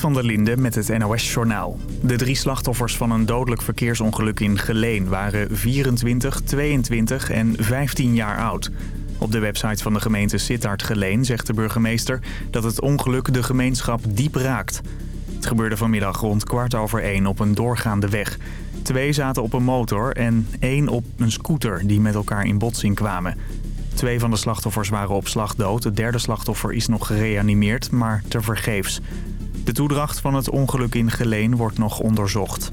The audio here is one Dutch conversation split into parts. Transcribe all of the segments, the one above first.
Van der Linde met het NOS-journaal. De drie slachtoffers van een dodelijk verkeersongeluk in Geleen waren 24, 22 en 15 jaar oud. Op de website van de gemeente Sittard Geleen zegt de burgemeester dat het ongeluk de gemeenschap diep raakt. Het gebeurde vanmiddag rond kwart over één op een doorgaande weg. Twee zaten op een motor en één op een scooter die met elkaar in botsing kwamen. Twee van de slachtoffers waren op slag dood. Het derde slachtoffer is nog gereanimeerd, maar tevergeefs. De toedracht van het ongeluk in Geleen wordt nog onderzocht.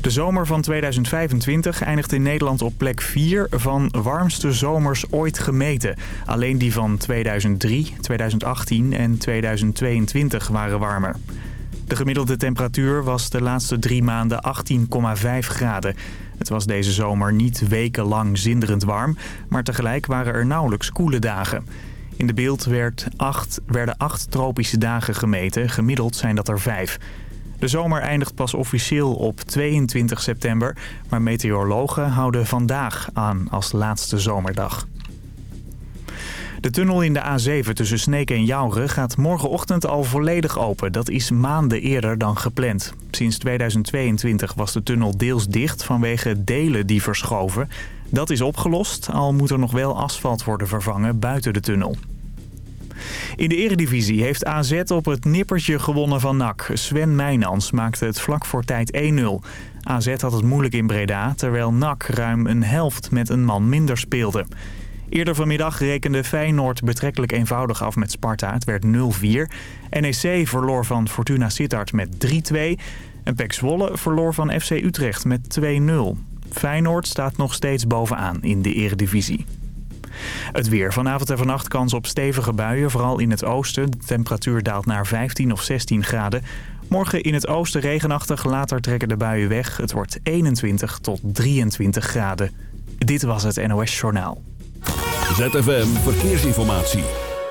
De zomer van 2025 eindigt in Nederland op plek 4 van warmste zomers ooit gemeten. Alleen die van 2003, 2018 en 2022 waren warmer. De gemiddelde temperatuur was de laatste drie maanden 18,5 graden. Het was deze zomer niet wekenlang zinderend warm, maar tegelijk waren er nauwelijks koele dagen. In de beeld werd acht, werden acht tropische dagen gemeten, gemiddeld zijn dat er vijf. De zomer eindigt pas officieel op 22 september, maar meteorologen houden vandaag aan als laatste zomerdag. De tunnel in de A7 tussen Sneek en Jouren gaat morgenochtend al volledig open. Dat is maanden eerder dan gepland. Sinds 2022 was de tunnel deels dicht vanwege delen die verschoven. Dat is opgelost, al moet er nog wel asfalt worden vervangen buiten de tunnel. In de eredivisie heeft AZ op het nippertje gewonnen van NAC. Sven Meijnans maakte het vlak voor tijd 1-0. AZ had het moeilijk in Breda, terwijl NAC ruim een helft met een man minder speelde. Eerder vanmiddag rekende Feyenoord betrekkelijk eenvoudig af met Sparta. Het werd 0-4. NEC verloor van Fortuna Sittard met 3-2. En PEC Zwolle verloor van FC Utrecht met 2-0. Feyenoord staat nog steeds bovenaan in de eredivisie. Het weer. Vanavond en vannacht kans op stevige buien, vooral in het oosten. De temperatuur daalt naar 15 of 16 graden. Morgen in het oosten regenachtig, later trekken de buien weg. Het wordt 21 tot 23 graden. Dit was het NOS Journaal. ZFM Verkeersinformatie.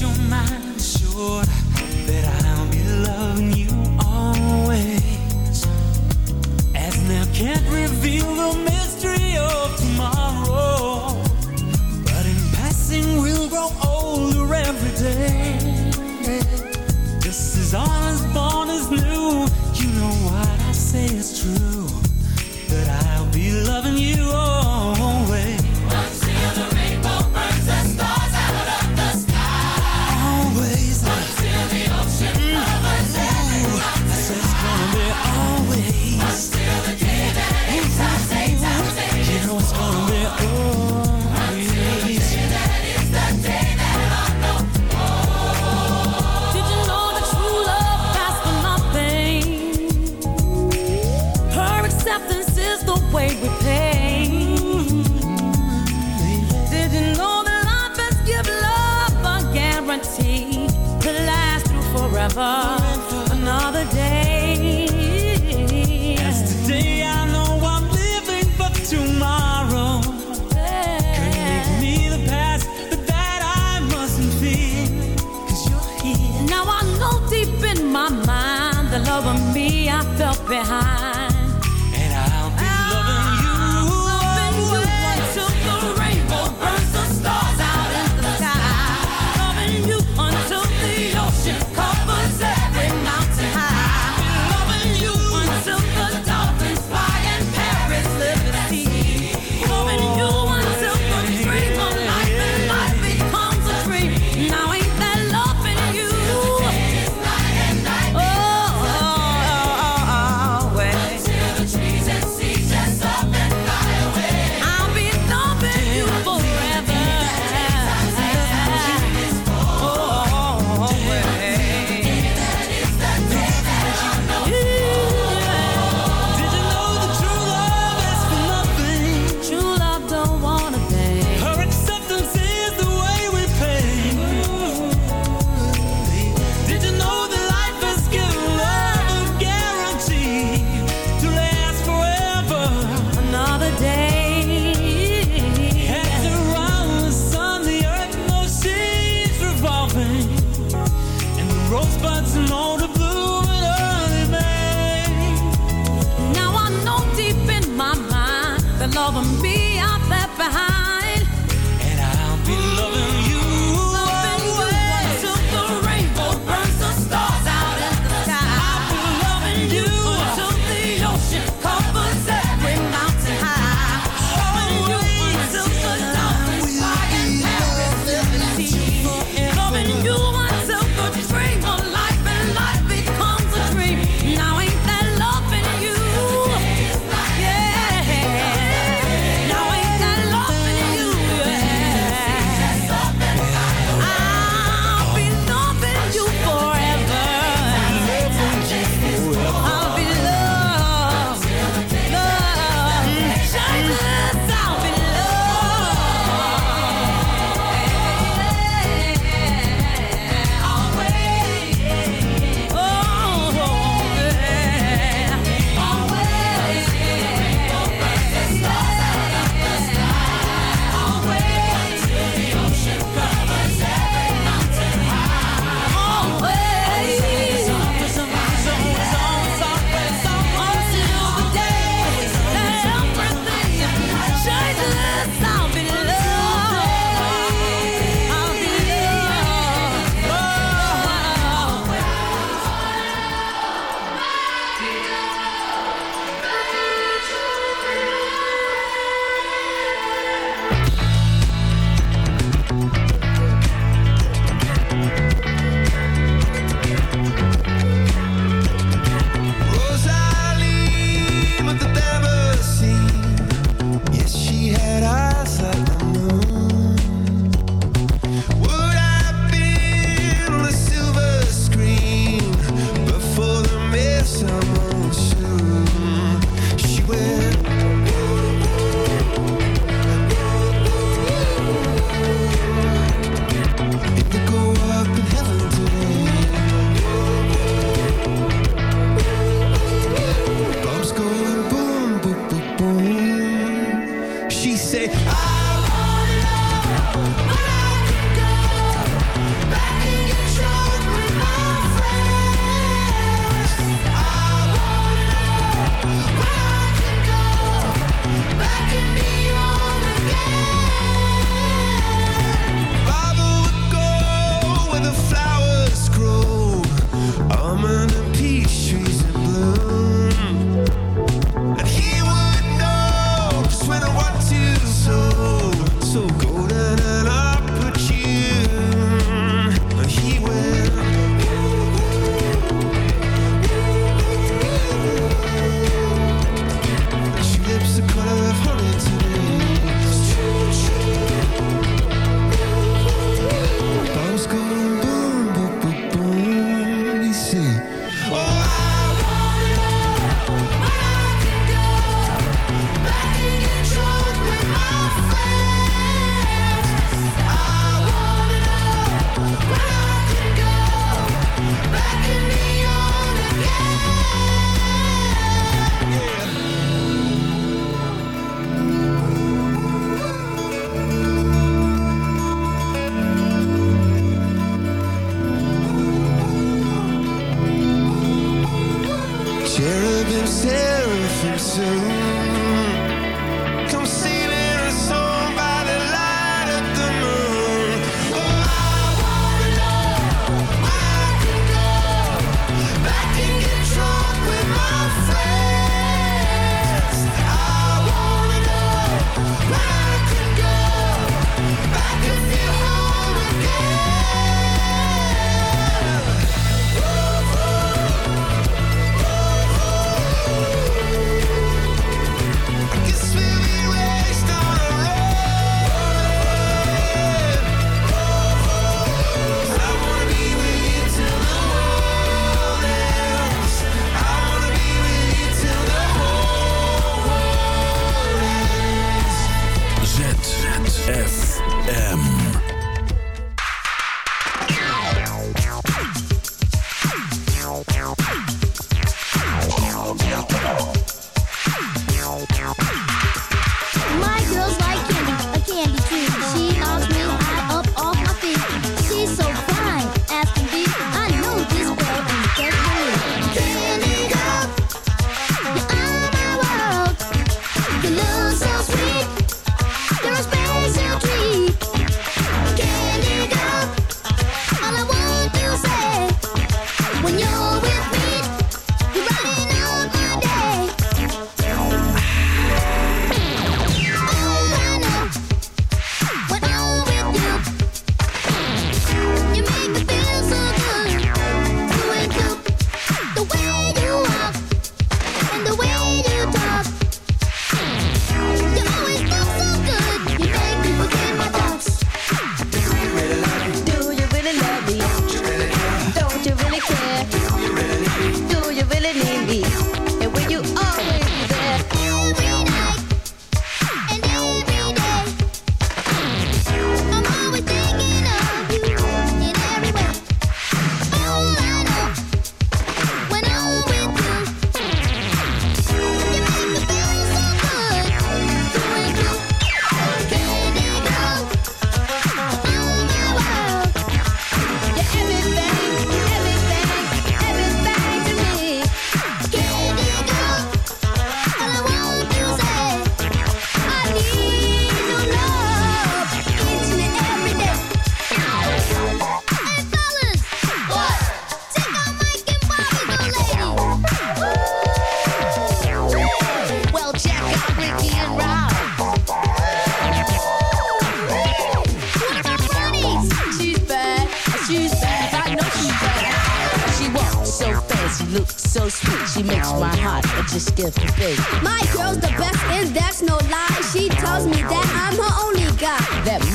Your mind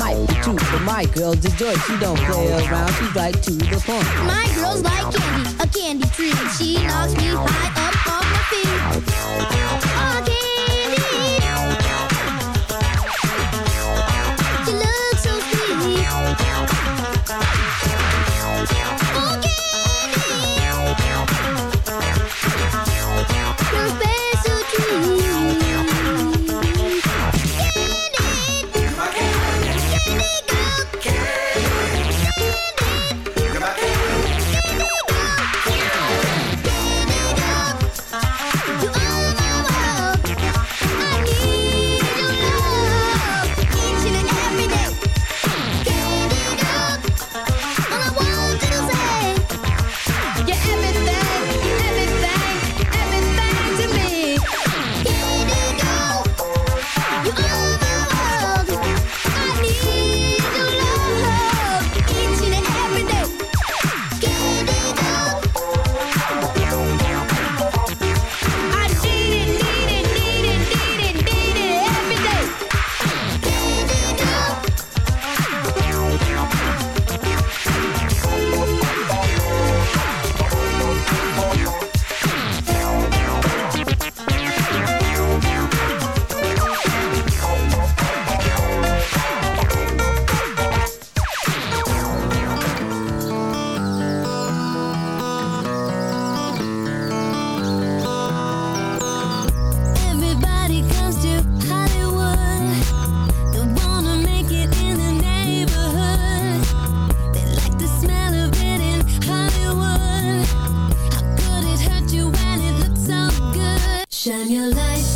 pipe to But my girl's a joy, she don't play around, she's right to the point. My girl's like candy, a candy tree. She knocks me high up off my feet. Oh, Shine your light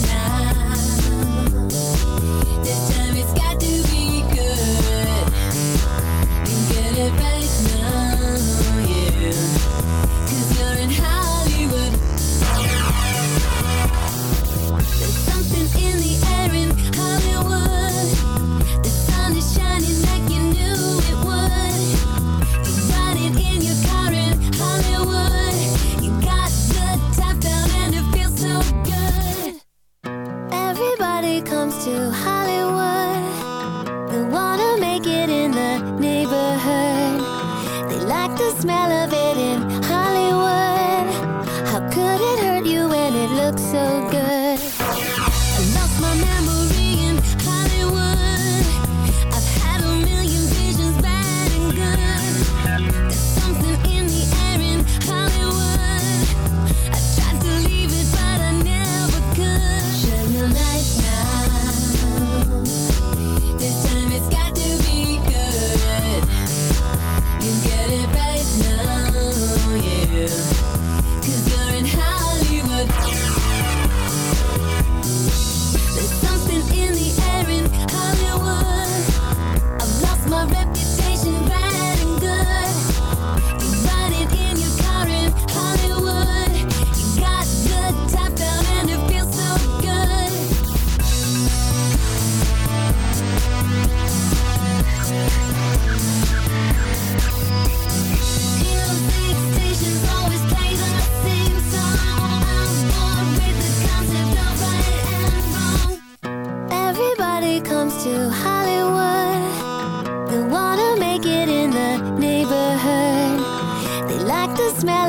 smell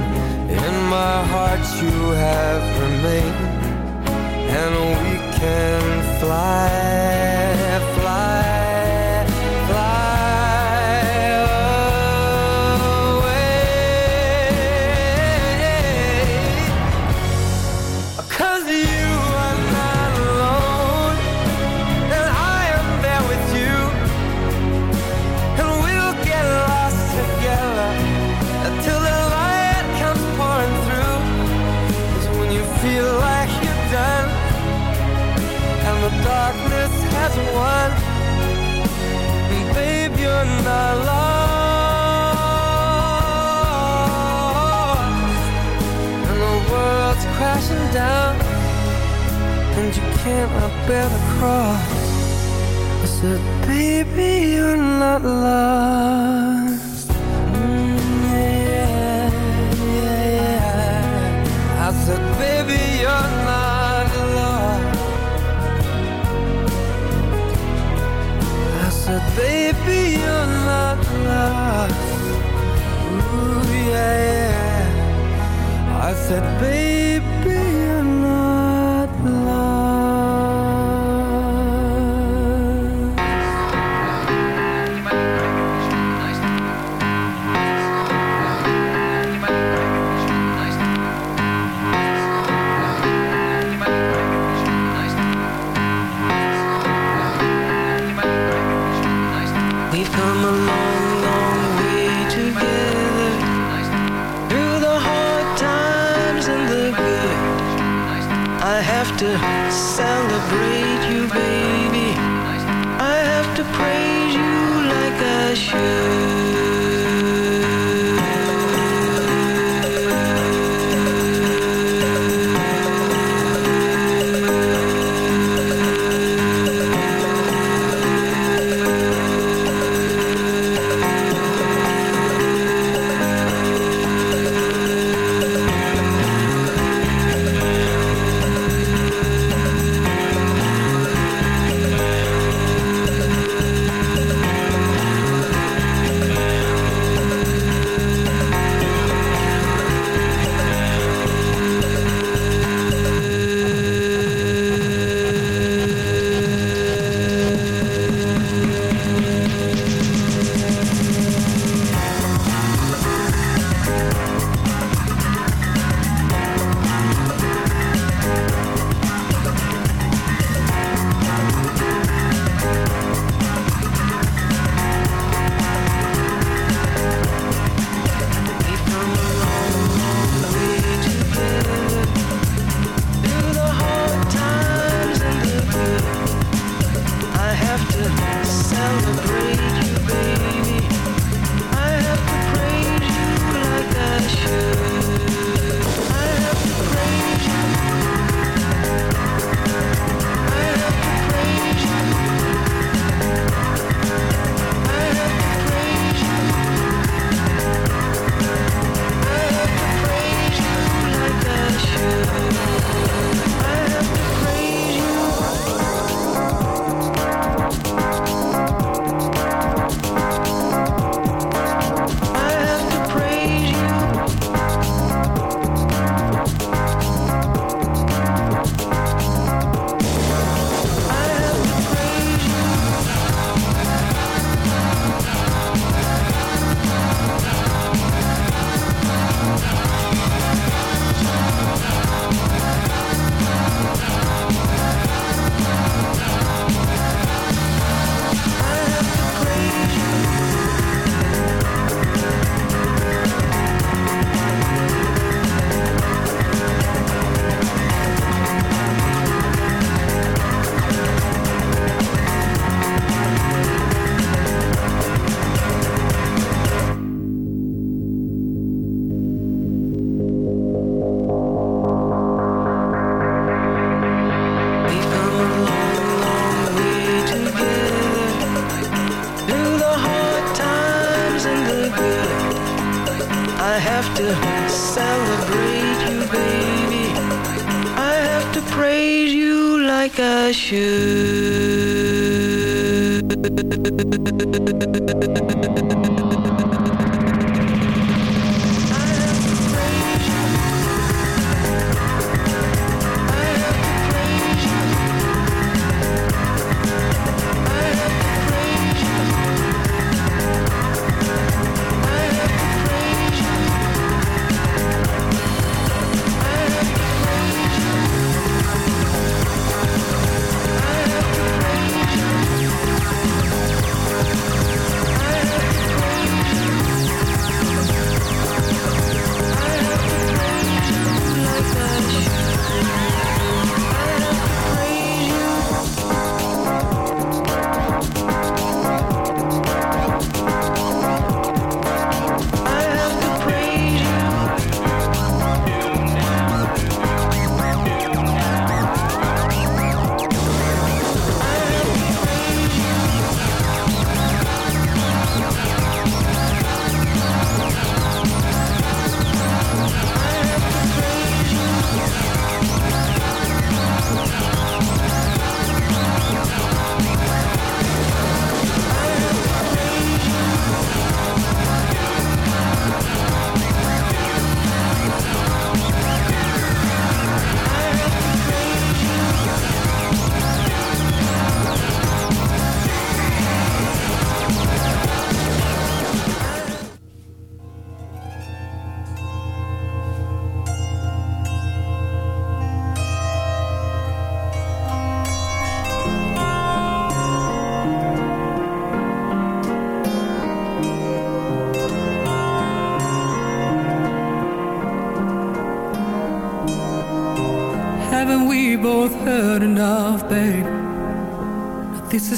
My heart, you have remained, and we can fly,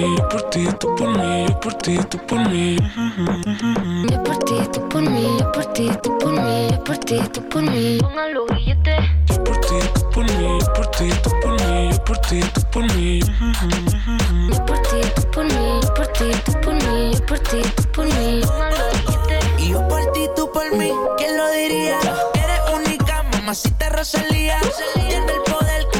mí, yo por ti, tú por mí, yo por ti, tú por mí. Yo por ti, tú por mí, yo por ti, tú por mí, yo por ti, tú por mí. Yo por ti, tú por mí, yo por ti, tú por mí, yo por ti, tú por mí. Yo por ti, tú por mí, yo por ti, tú por mí, yo por ti, tú por mí. Y yo por ti, tú por mí, ¿quién lo diría? Eres única, mamacita Rosalía. Tiene el poder que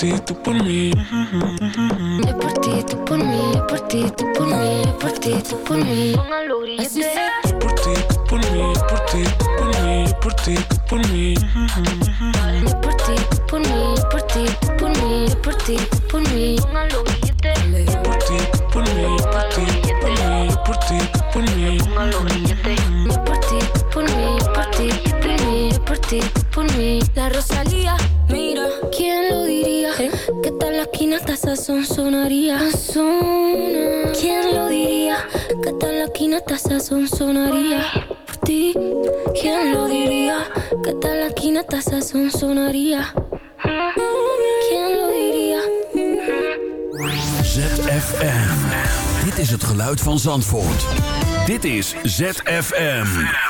ti, tú por mí. Yo por ti, tú por mí, yo por ti, tú por mí, yo por ti, tú por mí. Así fue. Yo por ti, tú por mí, yo por ti, tú por mí, yo por ti, tú por mí. Que tal la esquina hasta sazón sonaría? Por ti, ¿quién lo diría? Que tal la sazón sonaría? ¿Quién lo diría? ZFM. Dit is het geluid van Zandvoort. Dit is ZFM.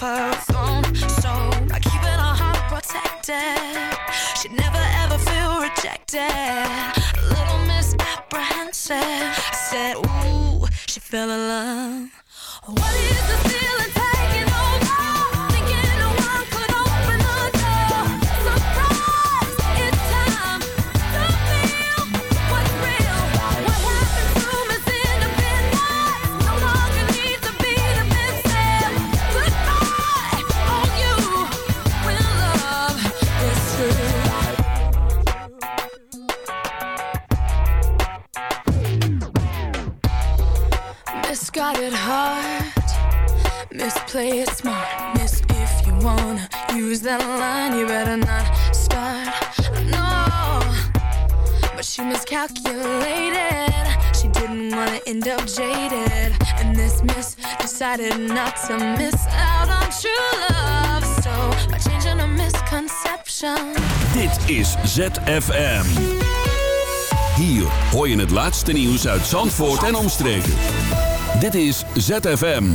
her own soul. I keep it protected. She'd never ever feel rejected. A little misapprehensive. Said, Ooh, she fell in love. What is? That line, you better not start. No, but she miscalculated. She didn't wanna end up jaded. And this miss decided not to miss out on true love. So by changing a misconception. Dit is ZFM. Hier hoor je het laatste nieuws uit Zandvoort en omstreken. Dit is ZFM.